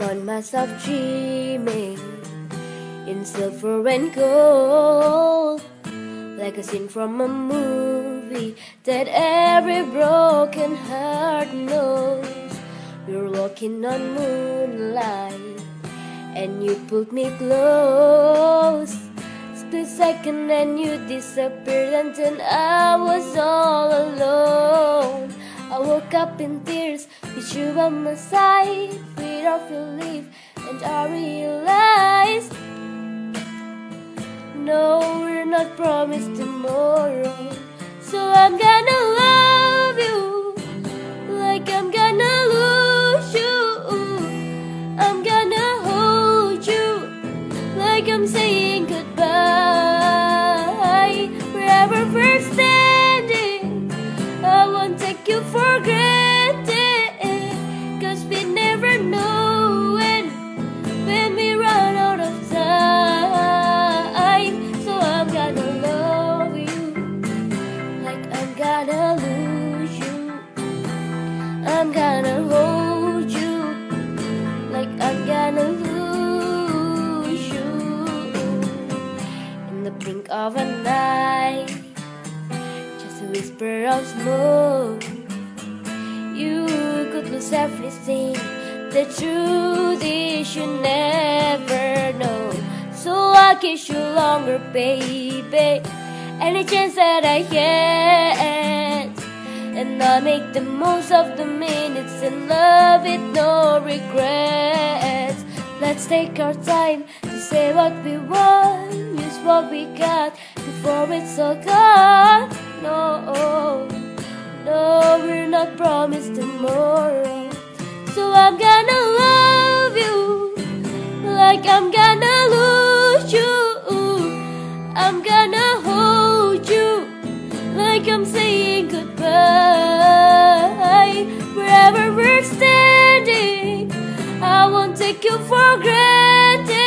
found myself dreaming in silver and gold, like a scene from a movie that every broken heart knows. You're walking on moonlight, and you pulled me close. Split second, and you disappeared, and then I was all alone. I woke up in tears with you by my side, without your leave, and I realize no, we're not promised tomorrow. So I'm gonna love you like I'm gonna lose you. I'm gonna hold you like I'm saying in the blink of an eye. Just a whisper of smoke. You could lose everything. The truth is you never know. So I'll kiss you longer, baby. Any chance that I get. And I'll make the most of the minutes and love with no regrets. Let's take our time say what we want, use what we got before it's all gone. No, no, we're not promised tomorrow. So I'm gonna love you like I'm gonna lose you. I'm gonna hold you like I'm saying goodbye. Wherever we're standing, I won't take you for granted.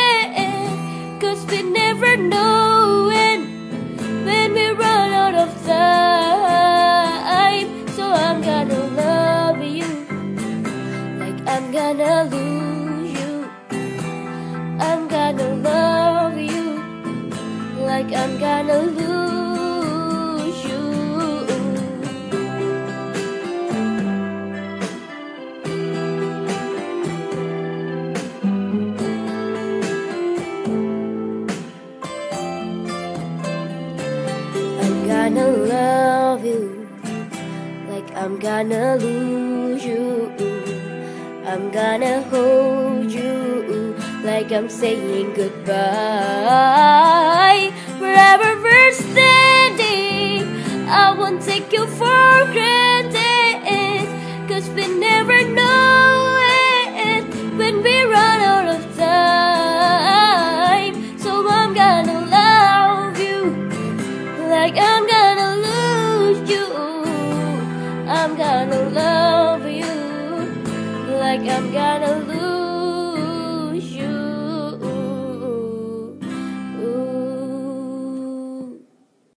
Cause we never know when, when we run out of time. So I'm gonna love you like I'm gonna lose you. I'm gonna love you like I'm gonna lose gonna love you like I'm gonna lose you. I'm gonna hold you like I'm saying goodbye. Wherever we're standing, I won't take you for granted. Like gonna lose